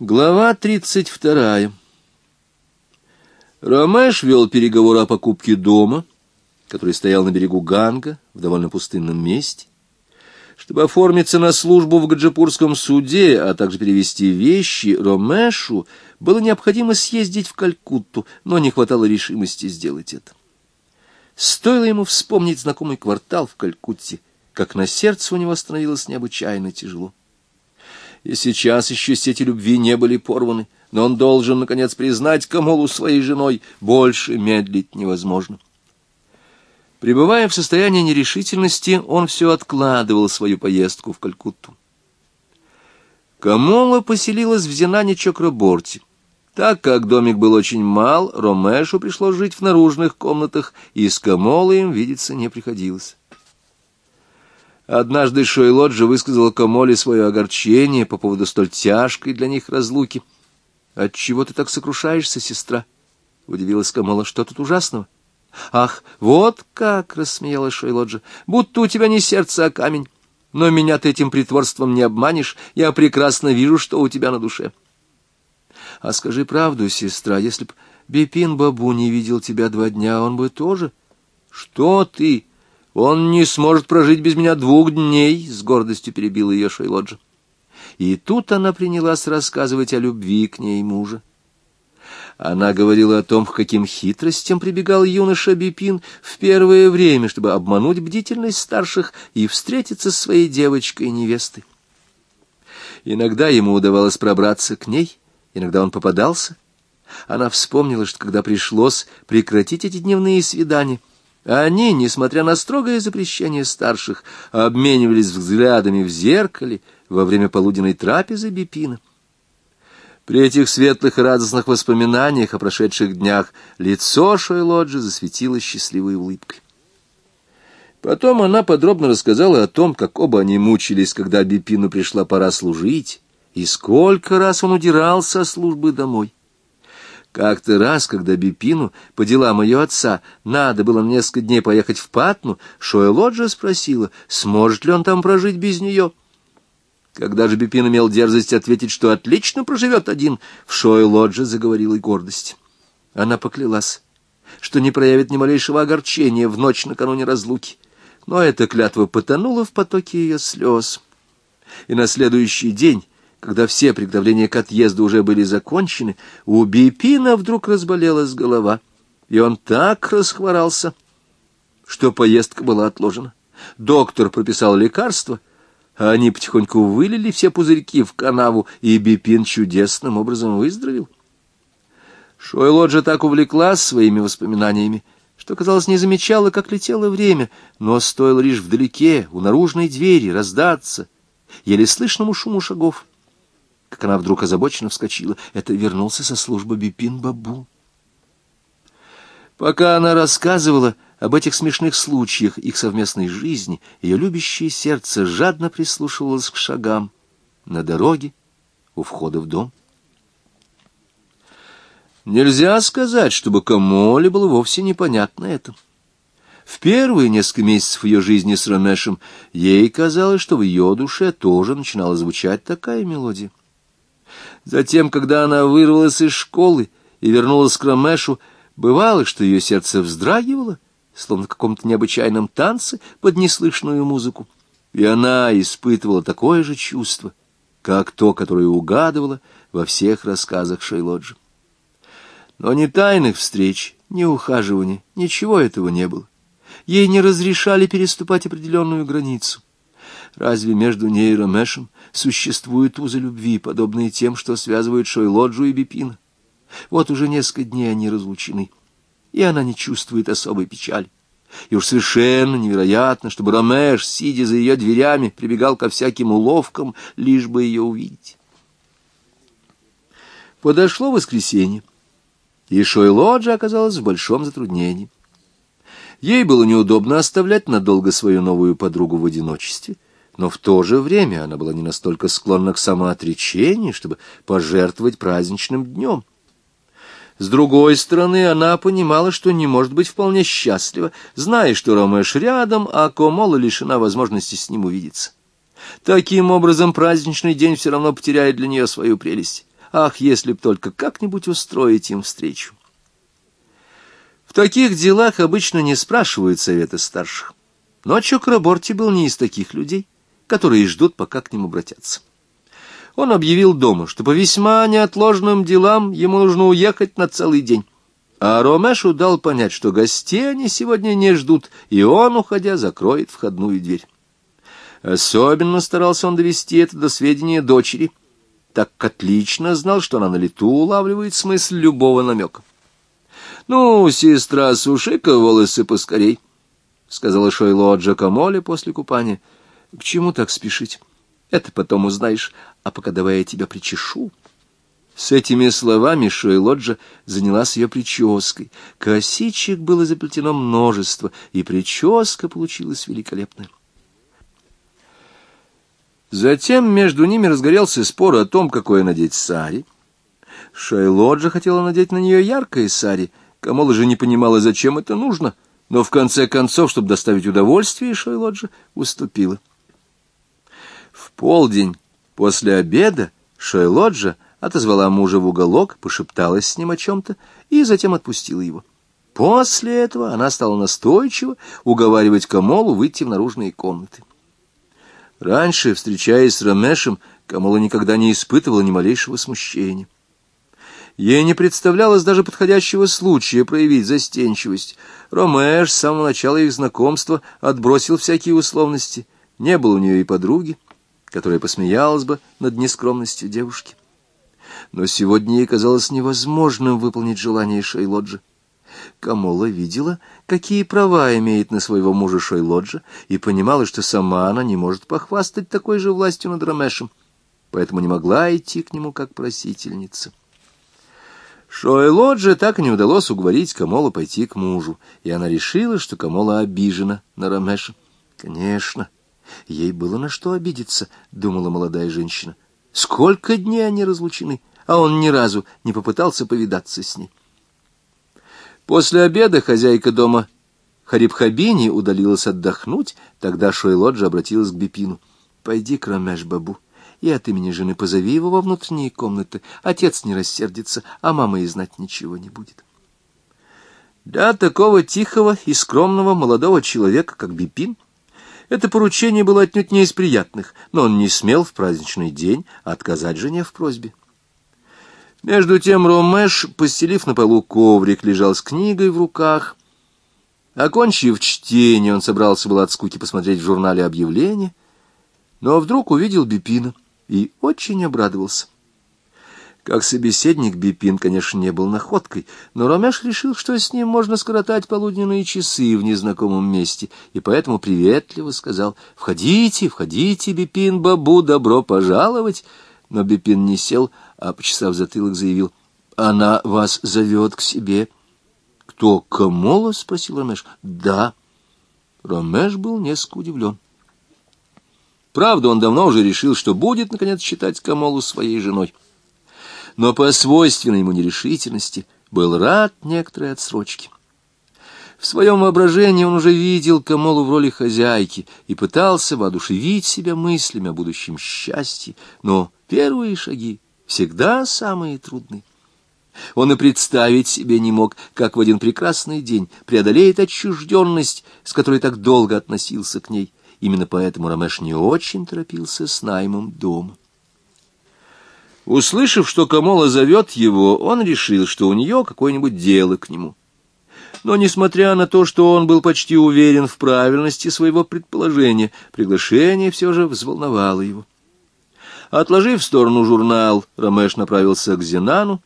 Глава тридцать вторая. Ромеш вел переговоры о покупке дома, который стоял на берегу Ганга, в довольно пустынном месте. Чтобы оформиться на службу в Гаджипурском суде, а также перевести вещи, Ромешу было необходимо съездить в Калькутту, но не хватало решимости сделать это. Стоило ему вспомнить знакомый квартал в Калькутте, как на сердце у него становилось необычайно тяжело. И сейчас еще сети любви не были порваны, но он должен, наконец, признать Камолу своей женой. Больше медлить невозможно. Пребывая в состоянии нерешительности, он все откладывал свою поездку в Калькутту. Камола поселилась в Зинане Чокраборте. Так как домик был очень мал, Ромешу пришлось жить в наружных комнатах, и с Камолой им видеться не приходилось. Однажды Шойлоджа высказала Камоле свое огорчение по поводу столь тяжкой для них разлуки. — Отчего ты так сокрушаешься, сестра? — удивилась Камола. — Что тут ужасного? — Ах, вот как! — рассмеялась Шойлоджа. — Будто у тебя не сердце, а камень. Но меня ты этим притворством не обманешь. Я прекрасно вижу, что у тебя на душе. — А скажи правду, сестра, если б Бипин Бабу не видел тебя два дня, он бы тоже... — Что ты? Он не сможет прожить без меня двух дней, — с гордостью перебила ее Шейлоджа. И тут она принялась рассказывать о любви к ней мужа. Она говорила о том, к каким хитростям прибегал юноша Бипин в первое время, чтобы обмануть бдительность старших и встретиться с своей девочкой-невестой. Иногда ему удавалось пробраться к ней, иногда он попадался. Она вспомнила, что когда пришлось прекратить эти дневные свидания, они, несмотря на строгое запрещение старших, обменивались взглядами в зеркале во время полуденной трапезы Бипина. При этих светлых и радостных воспоминаниях о прошедших днях лицо Шойлоджи засветилось счастливой улыбкой. Потом она подробно рассказала о том, как оба они мучились, когда Бипину пришла пора служить, и сколько раз он удирался со службы домой. Как-то раз, когда Бипину по делам ее отца надо было на несколько дней поехать в Патну, Шоэлоджа спросила, сможет ли он там прожить без нее. Когда же Бипин имел дерзость ответить, что отлично проживет один, в Шоэлодже заговорила и гордость. Она поклялась, что не проявит ни малейшего огорчения в ночь накануне разлуки, но эта клятва потонула в потоке ее слез. И на следующий день когда все приготовления к отъезду уже были закончены, у Бипина вдруг разболелась голова, и он так расхворался, что поездка была отложена. Доктор прописал лекарство, а они потихоньку вылили все пузырьки в канаву, и Бипин чудесным образом выздоровел. Шойлоджа так увлеклась своими воспоминаниями, что, казалось, не замечала, как летело время, но стоило лишь вдалеке, у наружной двери, раздаться, еле слышному шуму шагов как она вдруг озабоченно вскочила. Это вернулся со службы Бипин-Бабу. Пока она рассказывала об этих смешных случаях их совместной жизни, ее любящее сердце жадно прислушивалось к шагам на дороге у входа в дом. Нельзя сказать, чтобы Камоле было вовсе непонятно это. В первые несколько месяцев ее жизни с Ромешем ей казалось, что в ее душе тоже начинала звучать такая мелодия. Затем, когда она вырвалась из школы и вернулась к Ромешу, бывало, что ее сердце вздрагивало, словно в каком-то необычайном танце под неслышную музыку, и она испытывала такое же чувство, как то, которое угадывала во всех рассказах Шейлоджа. Но ни тайных встреч, ни ухаживаний, ничего этого не было. Ей не разрешали переступать определенную границу. Разве между ней и Ромешем существуют узы любви, подобные тем, что связывают Шойлоджу и Бипина? Вот уже несколько дней они разлучены, и она не чувствует особой печали. И уж совершенно невероятно, чтобы Ромеш, сидя за ее дверями, прибегал ко всяким уловкам, лишь бы ее увидеть. Подошло воскресенье, и Шойлоджа оказалась в большом затруднении. Ей было неудобно оставлять надолго свою новую подругу в одиночестве, но в то же время она была не настолько склонна к самоотречению, чтобы пожертвовать праздничным днем. С другой стороны, она понимала, что не может быть вполне счастлива, зная, что Ромеш рядом, а Комола лишена возможности с ним увидеться. Таким образом, праздничный день все равно потеряет для нее свою прелесть. Ах, если б только как-нибудь устроить им встречу! В таких делах обычно не спрашивают совета старших. Но Чокраборти был не из таких людей, которые ждут, пока к ним обратятся. Он объявил дома, что по весьма неотложным делам ему нужно уехать на целый день. А Ромешу дал понять, что гостей они сегодня не ждут, и он, уходя, закроет входную дверь. Особенно старался он довести это до сведения дочери, так отлично знал, что она на лету улавливает смысл любого намека. — Ну, сестра, суши-ка волосы поскорей, — сказала Шойло Джакамоле после купания. — К чему так спешить? Это потом узнаешь, а пока давай я тебя причешу. С этими словами Шойлоджа занялась ее прической. Косичек было заплетено множество, и прическа получилась великолепная. Затем между ними разгорелся спор о том, какое надеть сари. Шайлоджа хотела надеть на нее яркое сари. Камола же не понимала, зачем это нужно, но в конце концов, чтобы доставить удовольствие, Шайлоджа уступила. В полдень после обеда Шайлоджа отозвала мужа в уголок, пошепталась с ним о чем-то и затем отпустила его. После этого она стала настойчиво уговаривать Камолу выйти в наружные комнаты. Раньше, встречаясь с Рамешем, Камола никогда не испытывала ни малейшего смущения. Ей не представлялось даже подходящего случая проявить застенчивость. Ромеш с самого начала их знакомства отбросил всякие условности. Не было у нее и подруги, которая посмеялась бы над нескромностью девушки но сегодня ей казалось невозможным выполнить желание Шейлоджа. Камола видела, какие права имеет на своего мужа Шейлоджа, и понимала, что сама она не может похвастать такой же властью над Рамешем, поэтому не могла идти к нему как просительница. Шойлоджа так и не удалось уговорить Камолу пойти к мужу, и она решила, что Камола обижена на Рамеша. Конечно, ей было на что обидеться, думала молодая женщина. Сколько дней они разлучены, а он ни разу не попытался повидаться с ней. После обеда хозяйка дома Харибхабини удалилась отдохнуть, тогда Шойлоджа обратилась к Бипину. — Пойди к Рамеш-бабу и от имени жены позови его во внутренние комнаты. Отец не рассердится, а мама и знать ничего не будет. Для такого тихого и скромного молодого человека, как Бипин, это поручение было отнюдь не из приятных, но он не смел в праздничный день отказать жене в просьбе. Между тем Ромеш, постелив на полу коврик, лежал с книгой в руках. Окончив чтение, он собрался было от скуки посмотреть в журнале объявления, но вдруг увидел Бипина и очень обрадовался. Как собеседник Бипин, конечно, не был находкой, но Ромеш решил, что с ним можно скоротать полуденные часы в незнакомом месте, и поэтому приветливо сказал «Входите, входите, Бипин, бабу, добро пожаловать!» Но Бипин не сел, а, почесав затылок, заявил, «Она вас зовет к себе». «Кто, Камола?» — спросил Ромеш. «Да». Ромеш был несколько удивлен. Правда, он давно уже решил, что будет, наконец, считать Камолу своей женой. Но по свойственной ему нерешительности был рад некоторой отсрочке. В своем воображении он уже видел Камолу в роли хозяйки и пытался воодушевить себя мыслями о будущем счастье, но первые шаги всегда самые трудные. Он и представить себе не мог, как в один прекрасный день преодолеет отчужденность, с которой так долго относился к ней. Именно поэтому Рамеш не очень торопился с наймом дома. Услышав, что Камола зовет его, он решил, что у нее какое-нибудь дело к нему. Но, несмотря на то, что он был почти уверен в правильности своего предположения, приглашение все же взволновало его. Отложив в сторону журнал, Ромеш направился к Зенану.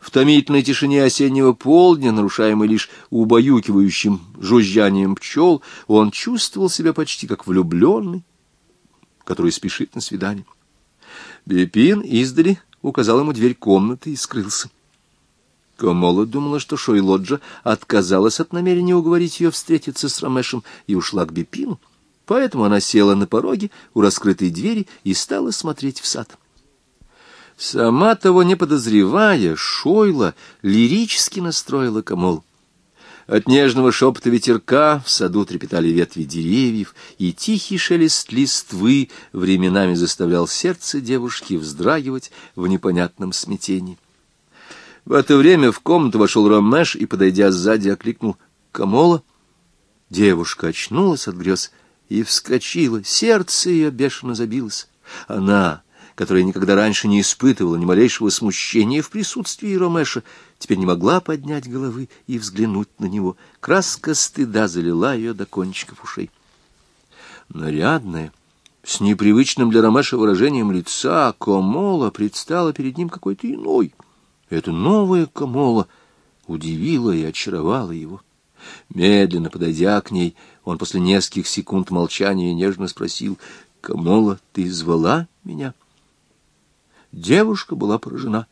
В томительной тишине осеннего полдня, нарушаемой лишь убаюкивающим жужжанием пчел, он чувствовал себя почти как влюбленный, который спешит на свидание. Бепин издали указал ему дверь комнаты и скрылся. Камола думала, что Шойлоджа отказалась от намерения уговорить ее встретиться с Ромешем и ушла к Бепину. Поэтому она села на пороге у раскрытой двери и стала смотреть в сад. Сама того не подозревая, Шойла лирически настроила Камол. От нежного шепота ветерка в саду трепетали ветви деревьев, и тихий шелест листвы временами заставлял сердце девушки вздрагивать в непонятном смятении. В это время в комнату вошел Ромеш и, подойдя сзади, окликнул «Камола?». Девушка очнулась от грез и вскочила, сердце ее бешено забилось. Она которая никогда раньше не испытывала ни малейшего смущения в присутствии Ромеша, теперь не могла поднять головы и взглянуть на него. Краска стыда залила ее до кончиков ушей. Нарядная, с непривычным для Ромеша выражением лица, Комола предстала перед ним какой-то иной. Эта новая Комола удивила и очаровала его. Медленно подойдя к ней, он после нескольких секунд молчания нежно спросил, «Камола, ты звала меня?» Девушка была поражена.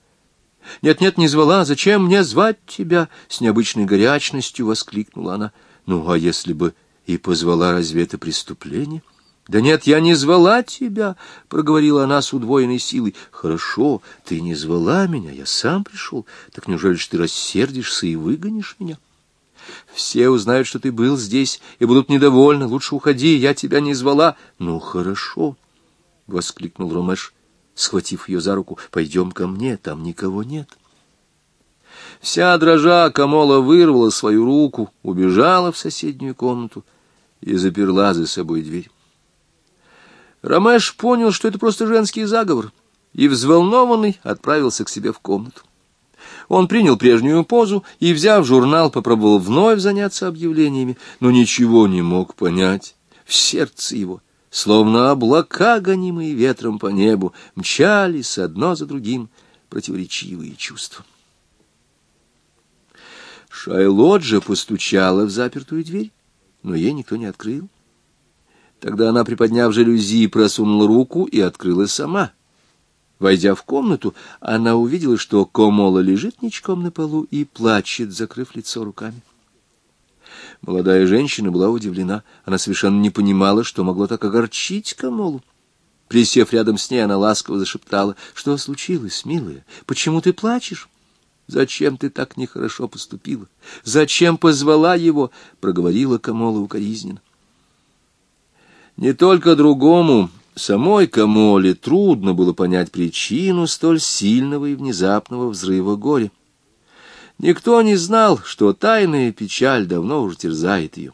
«Нет-нет, не звала. Зачем мне звать тебя?» — с необычной горячностью воскликнула она. «Ну, а если бы и позвала, разве это преступление?» «Да нет, я не звала тебя», — проговорила она с удвоенной силой. «Хорошо, ты не звала меня, я сам пришел. Так неужели ж ты рассердишься и выгонишь меня?» «Все узнают, что ты был здесь, и будут недовольны. Лучше уходи, я тебя не звала». «Ну, хорошо», — воскликнул Ромеш схватив ее за руку, — пойдем ко мне, там никого нет. Вся дрожа Камола вырвала свою руку, убежала в соседнюю комнату и заперла за собой дверь. Ромеш понял, что это просто женский заговор, и, взволнованный, отправился к себе в комнату. Он принял прежнюю позу и, взяв журнал, попробовал вновь заняться объявлениями, но ничего не мог понять. В сердце его словно облака, гонимые ветром по небу, мчались одно за другим противоречивые чувства. Шайлоджа постучала в запертую дверь, но ей никто не открыл. Тогда она, приподняв жалюзи, просунула руку и открыла сама. Войдя в комнату, она увидела, что Комола лежит ничком на полу и плачет, закрыв лицо руками. Молодая женщина была удивлена. Она совершенно не понимала, что могло так огорчить Камолу. Присев рядом с ней, она ласково зашептала. — Что случилось, милая? Почему ты плачешь? — Зачем ты так нехорошо поступила? Зачем позвала его? — проговорила Камола укоризненно. Не только другому, самой Камоле трудно было понять причину столь сильного и внезапного взрыва горя. Никто не знал, что тайная печаль давно уже терзает ее.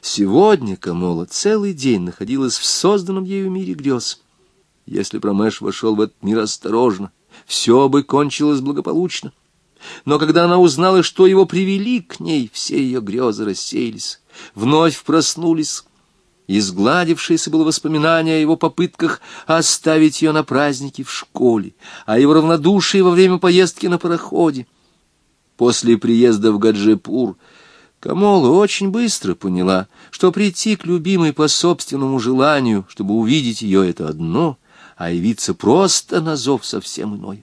Сегодня Камола целый день находилась в созданном ею мире грез. Если Промеш вошел в этот мир осторожно, все бы кончилось благополучно. Но когда она узнала, что его привели к ней, все ее грезы рассеялись, вновь проснулись. Изгладившееся было воспоминание о его попытках оставить ее на празднике в школе, о его равнодушии во время поездки на пароходе. После приезда в Гаджепур Камола очень быстро поняла, что прийти к любимой по собственному желанию, чтобы увидеть ее, — это одно, а явиться просто на зов совсем иное.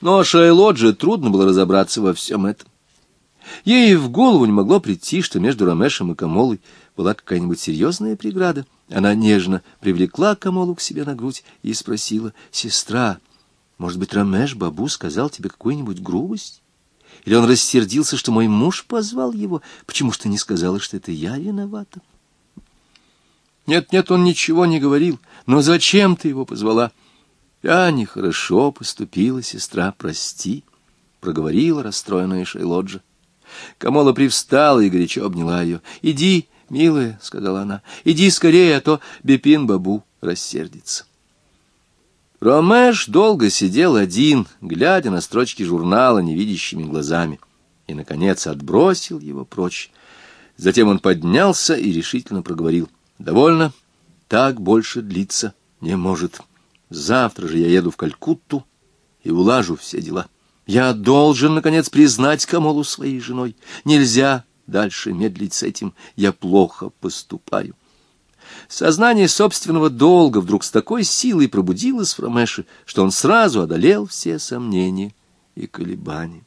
Но Шайлоджи трудно было разобраться во всем этом. Ей в голову не могло прийти, что между Рамешем и Камолой была какая-нибудь серьезная преграда. Она нежно привлекла Камолу к себе на грудь и спросила, «Сестра, может быть, Рамеш Бабу сказал тебе какую-нибудь грубость? Или он рассердился, что мой муж позвал его? Почему ж ты не сказала, что это я виновата? Нет, нет, он ничего не говорил. Но зачем ты его позвала? Я нехорошо поступила, сестра, прости, — проговорила расстроенная Шейлоджа. Камола привстала и горячо обняла ее. «Иди, милая», — сказала она, — «иди скорее, а то Бепин Бабу рассердится». Ромеш долго сидел один, глядя на строчки журнала невидящими глазами, и, наконец, отбросил его прочь. Затем он поднялся и решительно проговорил. «Довольно, так больше длиться не может. Завтра же я еду в Калькутту и улажу все дела. Я должен, наконец, признать Камолу своей женой. Нельзя дальше медлить с этим. Я плохо поступаю». Сознание собственного долга вдруг с такой силой пробудилось в Ромеше, что он сразу одолел все сомнения и колебания.